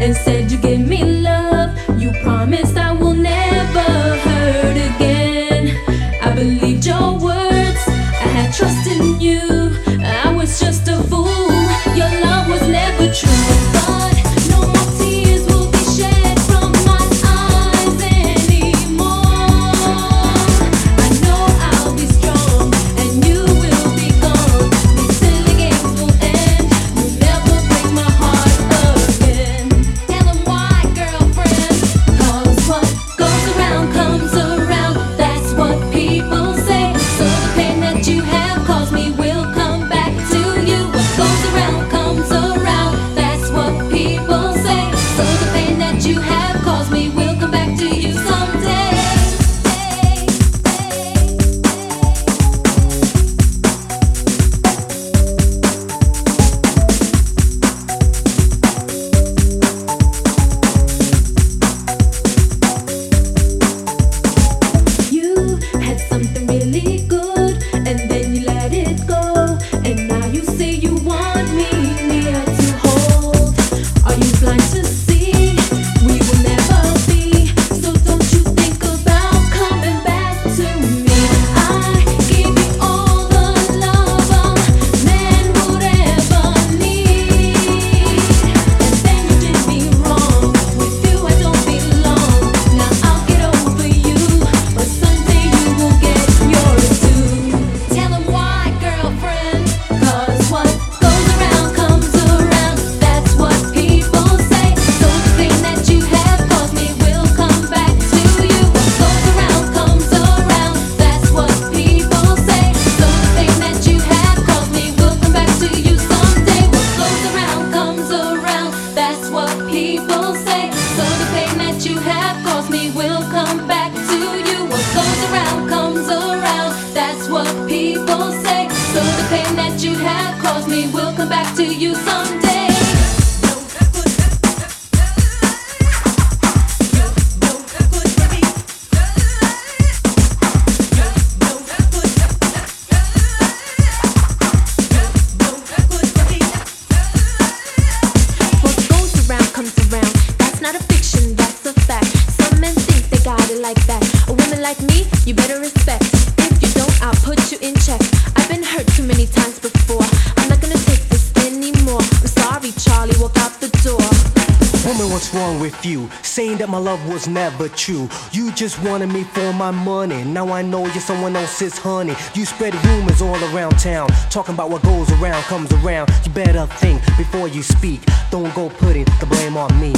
and said you gave me love. You promised I will never hurt again. I believed your words, I had trust in you. me, we'll come back to you sometime. Was never true. You just wanted me for my money. Now I know you're someone else's honey. You spread rumors all around town, talking about what goes around comes around. You better think before you speak. Don't go putting the blame on me.